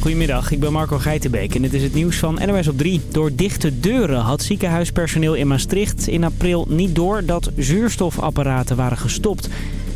Goedemiddag, ik ben Marco Geitenbeek en dit is het nieuws van NOS op 3. Door dichte deuren had ziekenhuispersoneel in Maastricht in april niet door dat zuurstofapparaten waren gestopt.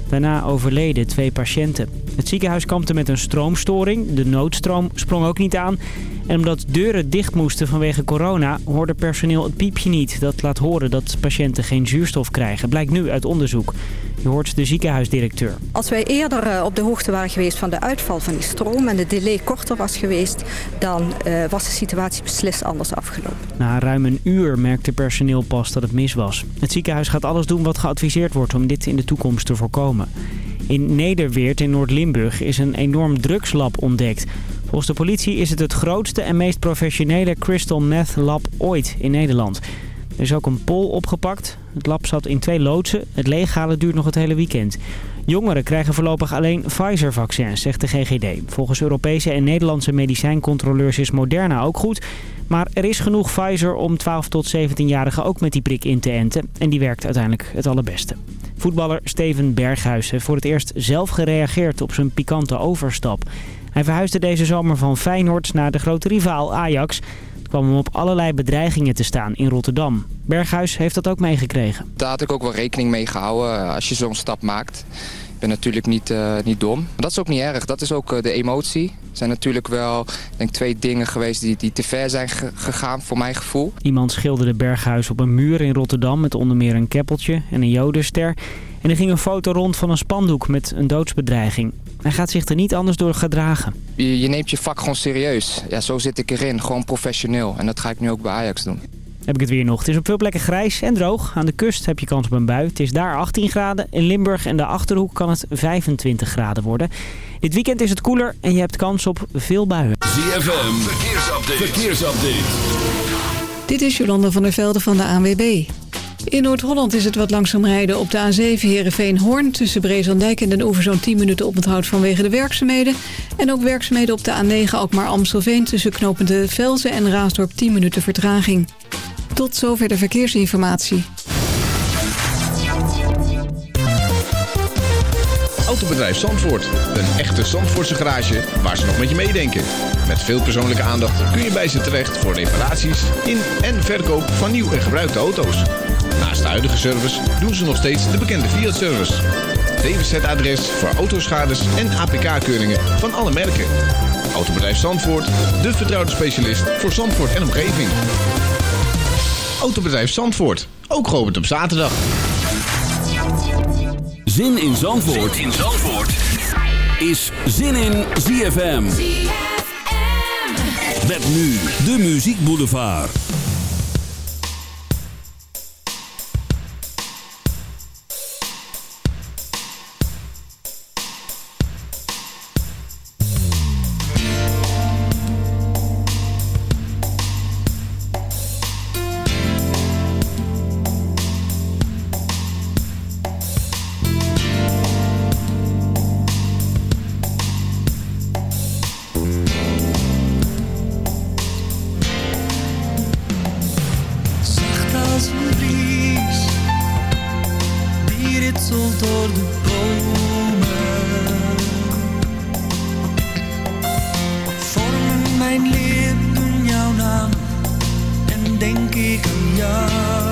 Daarna overleden twee patiënten. Het ziekenhuis kampte met een stroomstoring. De noodstroom sprong ook niet aan. En omdat deuren dicht moesten vanwege corona... hoorde personeel het piepje niet. Dat laat horen dat patiënten geen zuurstof krijgen. Blijkt nu uit onderzoek. Je hoort de ziekenhuisdirecteur. Als wij eerder eh, op de hoogte waren geweest van de uitval van die stroom... en de delay korter was geweest... dan uh, was de situatie beslist anders afgelopen. Na ruim een uur merkte personeel pas dat het mis was. Het ziekenhuis gaat alles doen wat geadviseerd wordt... om dit in de toekomst te voorkomen. In Nederweert in Noord-Limburg is een enorm drugslab ontdekt. Volgens de politie is het het grootste en meest professionele crystal meth lab ooit in Nederland. Er is ook een pol opgepakt. Het lab zat in twee loodsen. Het leeghalen duurt nog het hele weekend. Jongeren krijgen voorlopig alleen Pfizer-vaccins, zegt de GGD. Volgens Europese en Nederlandse medicijncontroleurs is Moderna ook goed. Maar er is genoeg Pfizer om 12 tot 17-jarigen ook met die prik in te enten. En die werkt uiteindelijk het allerbeste. Voetballer Steven Berghuis heeft voor het eerst zelf gereageerd op zijn pikante overstap. Hij verhuisde deze zomer van Feyenoord naar de grote rivaal Ajax. Kwam hem op allerlei bedreigingen te staan in Rotterdam. Berghuis heeft dat ook meegekregen. Daar had ik ook wel rekening mee gehouden eh, als je zo'n stap maakt. Ik ben natuurlijk niet, uh, niet dom. Dat is ook niet erg, dat is ook uh, de emotie. Er zijn natuurlijk wel denk, twee dingen geweest die, die te ver zijn gegaan voor mijn gevoel. Iemand schilderde Berghuis op een muur in Rotterdam met onder meer een keppeltje en een jodenster. En er ging een foto rond van een spandoek met een doodsbedreiging. Hij gaat zich er niet anders door gedragen. Je, je, neemt je vak gewoon serieus. Ja, zo zit ik erin. Gewoon professioneel. En dat ga ik nu ook bij Ajax doen. Heb ik het weer nog. Het is op veel plekken grijs en droog. Aan de kust heb je kans op een bui. Het is daar 18 graden. In Limburg en de Achterhoek kan het 25 graden worden. Dit weekend is het koeler en je hebt kans op veel buien. ZFM, verkeersupdate. verkeersupdate. Dit is Jolanda van der Velde van de ANWB. In Noord-Holland is het wat langzaam rijden op de A7 Heerenveen-Hoorn... tussen Brezandijk en Den Oever zo'n 10 minuten op onthoud vanwege de werkzaamheden. En ook werkzaamheden op de A9 Alkmaar-Amstelveen... tussen knopende Velzen en Raasdorp 10 minuten vertraging. Tot zover de verkeersinformatie. Autobedrijf Zandvoort. Een echte Zandvoortse garage waar ze nog met je meedenken. Met veel persoonlijke aandacht kun je bij ze terecht... voor reparaties in en verkoop van nieuw en gebruikte auto's. Naast de huidige service doen ze nog steeds de bekende Fiat-service. DWZ-adres voor autoschades en APK-keuringen van alle merken. Autobedrijf Zandvoort, de vertrouwde specialist voor Zandvoort en omgeving. Autobedrijf Zandvoort, ook geopend op zaterdag. Zin in Zandvoort, zin in Zandvoort. is Zin in ZFM. ZFM. Met nu de Muziek Boulevard. anh khi cùng nhau.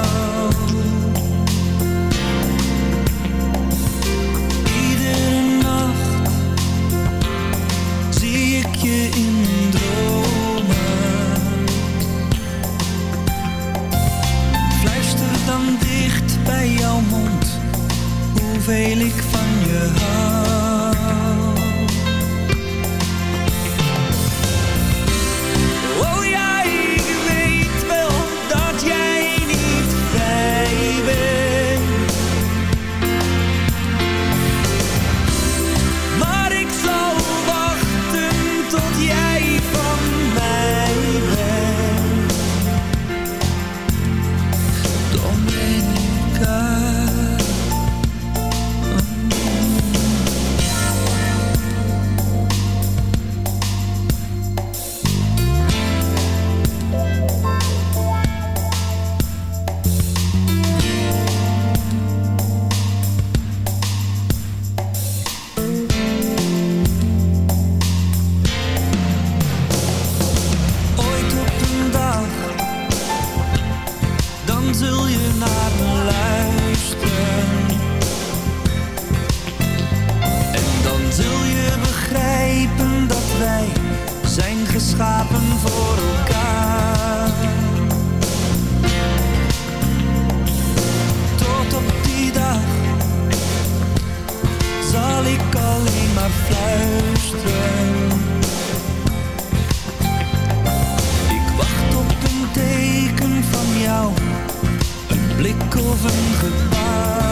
boven gebaar.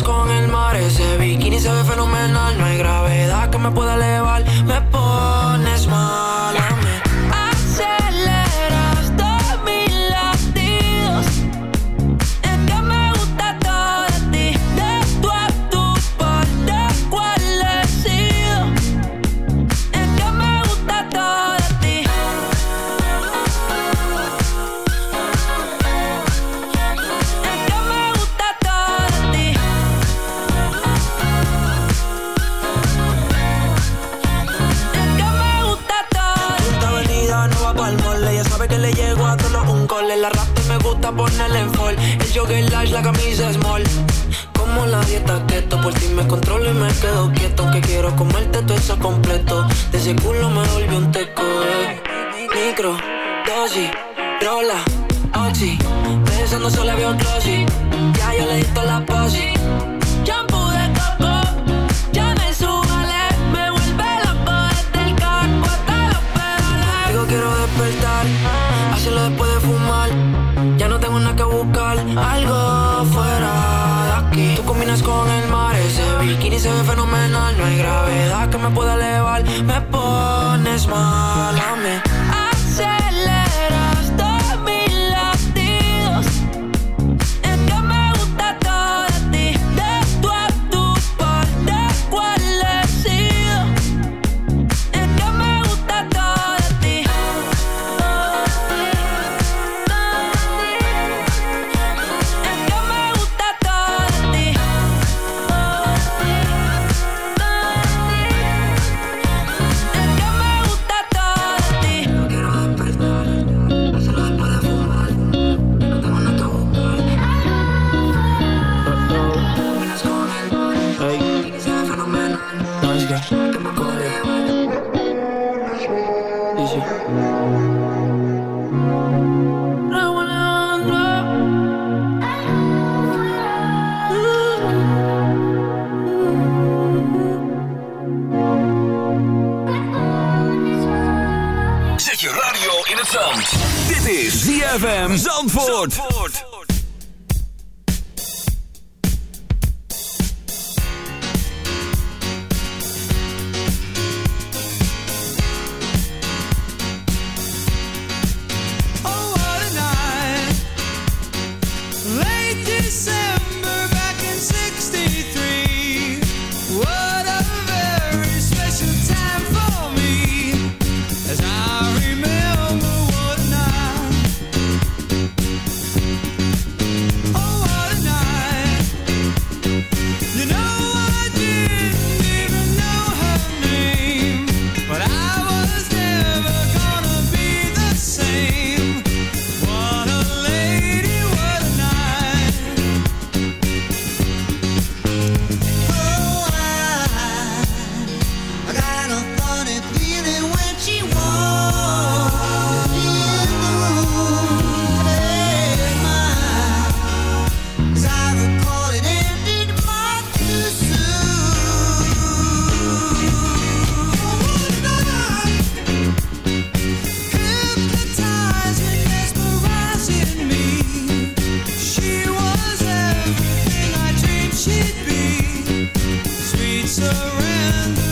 con el mar. Ese bikini se ve fenomenal No hay gravedad que me pueda elevar. Me pones mal. ponerle en fall. El jogger lash, la camisa small. Como la dieta keto, por ti me controlo y me quedo quieto. que quiero comerte todo eso completo. De ese culo me volvió un teco. Micro, dosis, rola, oxi. Pensando solo veo glossy. Ya yo le di la posi Hay gravedad que me pueda elevar. Me pones mal a mí. surrender.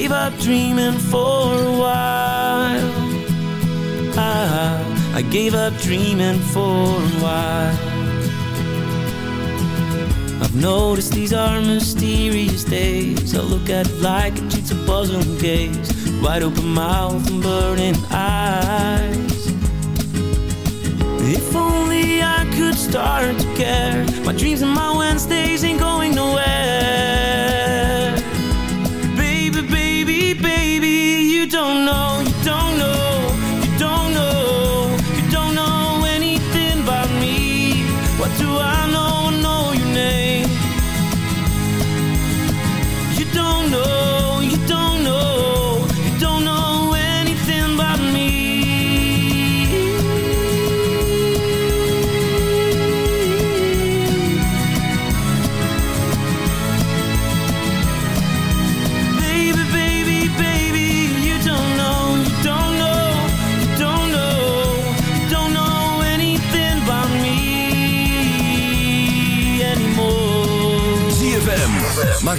gave up dreaming for a while. I, I gave up dreaming for a while. I've noticed these are mysterious days. I look at it like a cheats a puzzle and gaze. Wide open mouth and burning eyes. If only I could start to care. My dreams and my Wednesdays ain't going nowhere.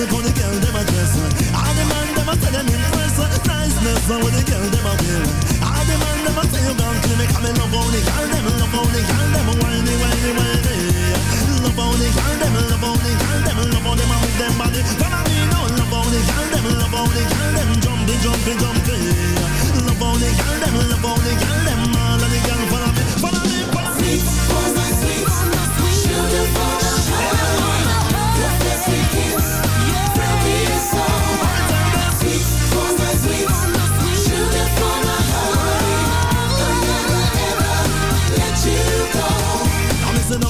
Look how the girl them a dress. All the man them a say them impress. Niceness, how the girl them a wear. All the man them a say you gone. Make me love how the girl them, love how the girl them whiny, whiny, whiny. Love how the girl them, love how the girl them, love how them a move them body. Follow me now, love how the girl them, love how the girl them jumpy, jumpy, jumpy. Love how the girl them, love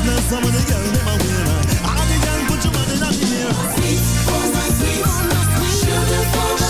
In the air. Sweet, oh my sweet, sugar for my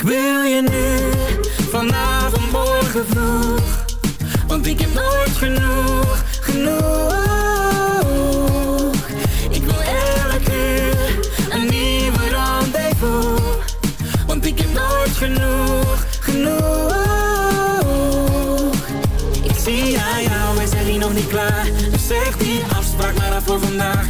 Ik wil je nu, vanavond, morgen vroeg. Want ik heb nooit genoeg, genoeg. Ik wil elk uur een nieuwe rendezvous. Want ik heb nooit genoeg, genoeg. Ik zie aan jou, wij zijn hier nog niet klaar. Dus zeg die afspraak maar af voor vandaag.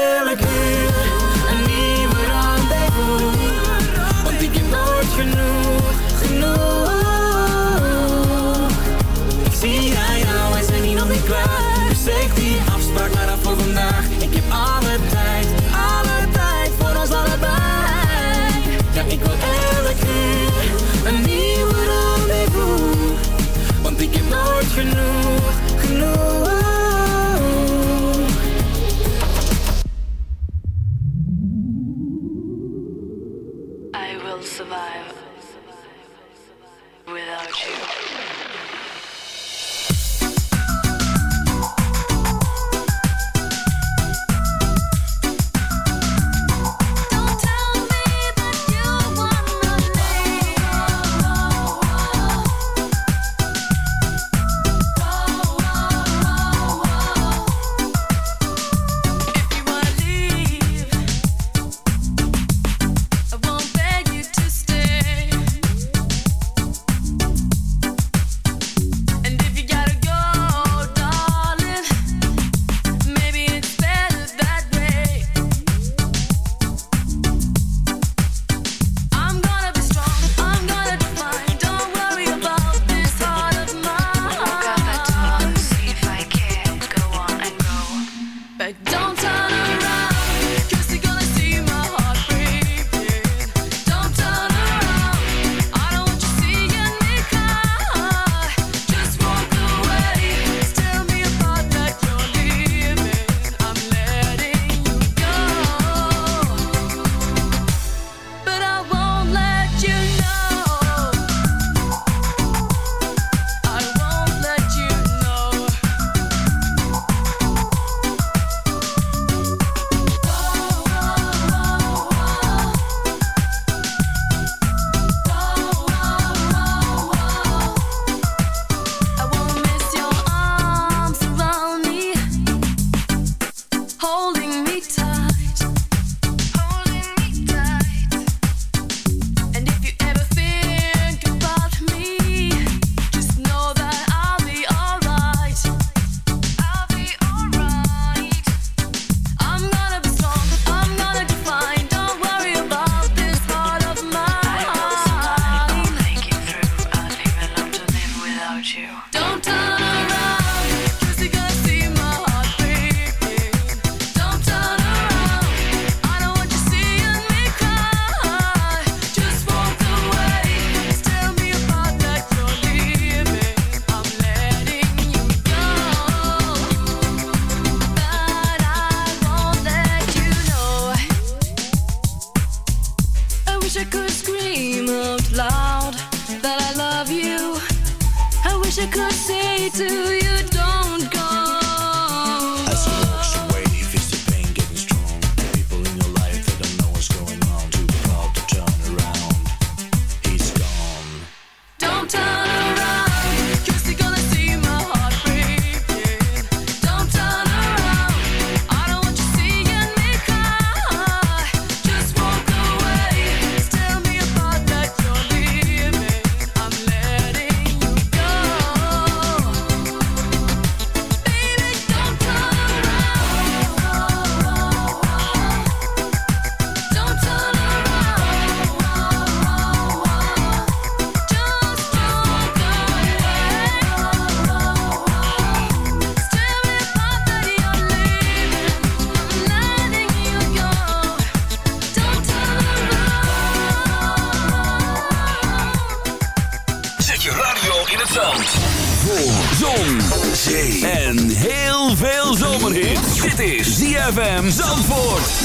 ZFM Zandvoort.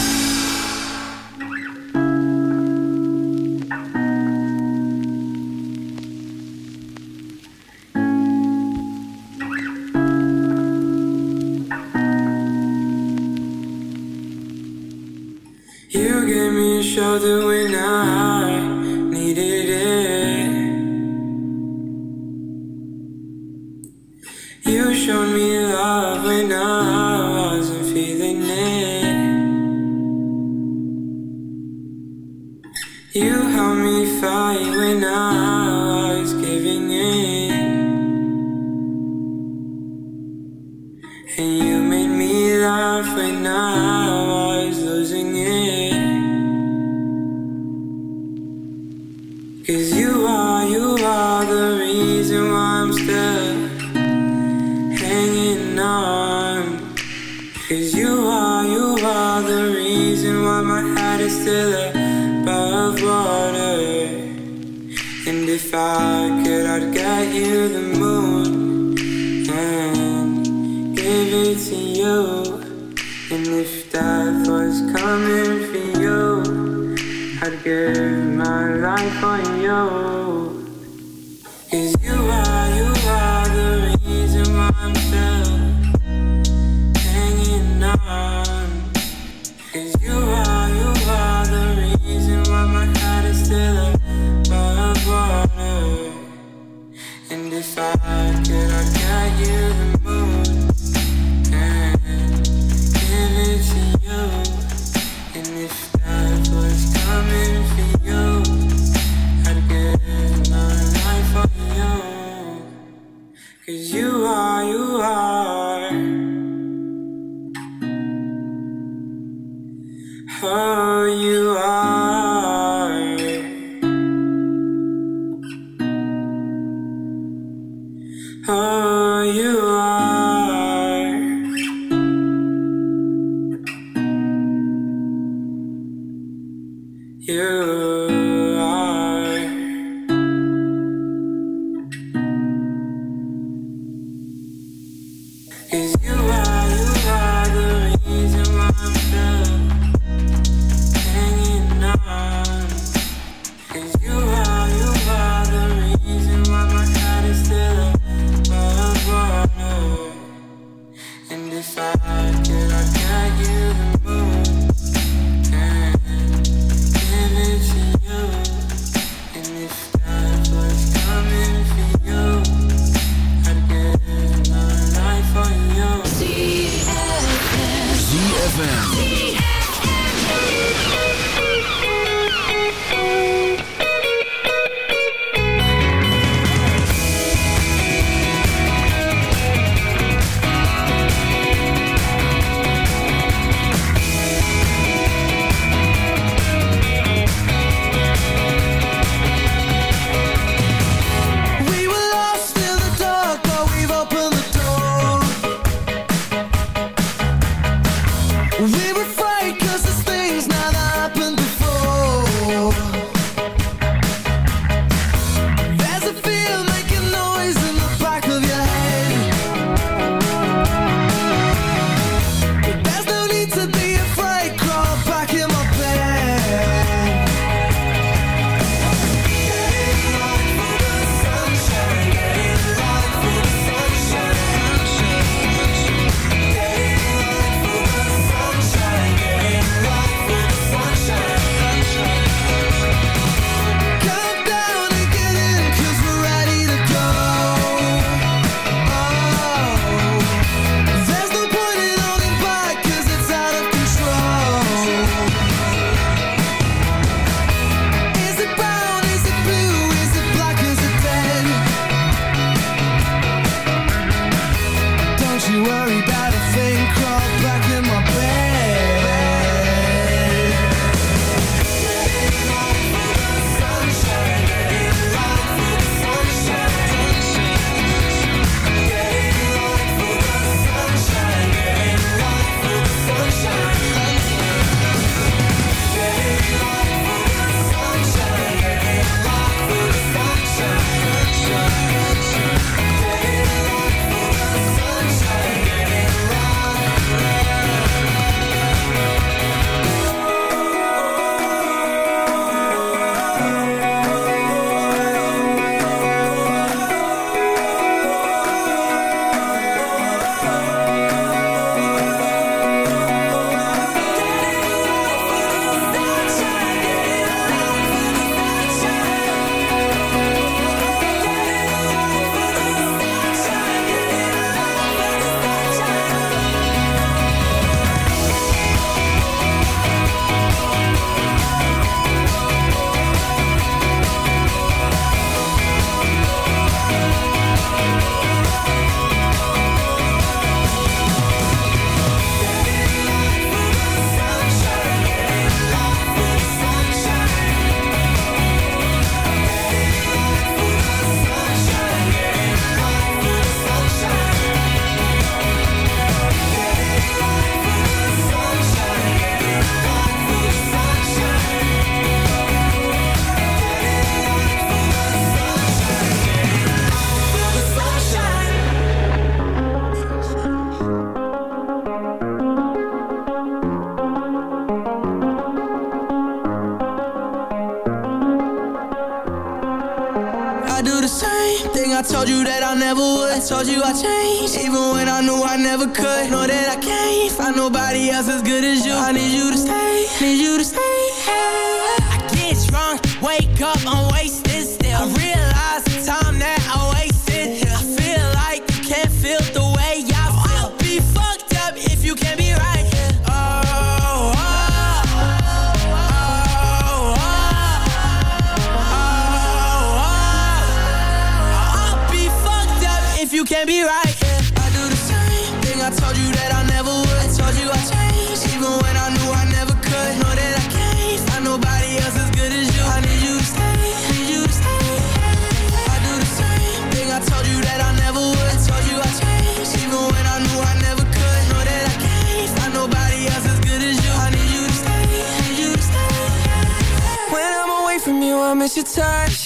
your touch.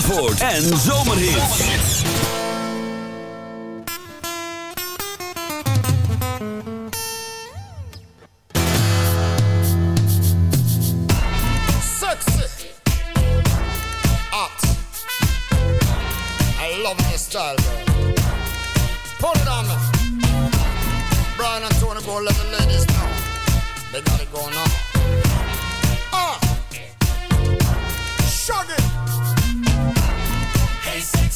Zandvoort en zomerhit. Sexy. Hot. I love your style, girl. Put it on me. Brian and Tony go let the ladies know. They got it going on. Ah. Shug it.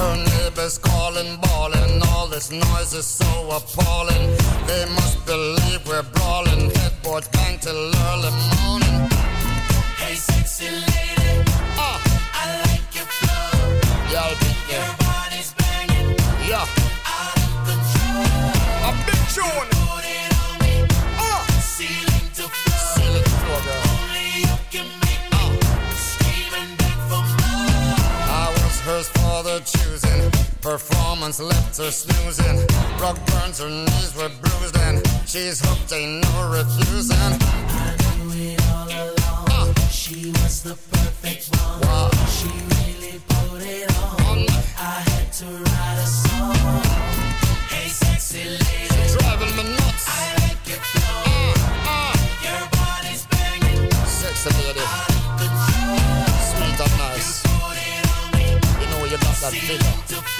Her neighbors calling, bawling. All this noise is so appalling. They must believe we're brawling. Headboards bang till early morning. Hey, sexy lady, Ah, I like your flow. yeah, I'll be Your body's banging, Yeah, out of control. a big tune. Performance left her snoozing. Rock burns, her knees were bruised, and she's hooked, ain't no refusing. I knew it all along. She was the perfect one. Wow. She really put it on. I had to write a song. Hey, sexy lady, Driving me nuts. I like your flow. Ah, ah, Your body's banging, sexy lady, out of control. sweet and nice. On me, You know you got that figure,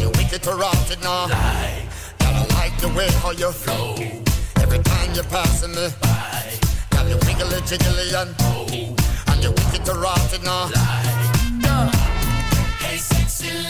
You wicked it now. Girl, I like the way how you flow. Every time you're passing me by. Girl, you wiggly jiggly and oh, and you wicked it now. Girl, Hey, sexy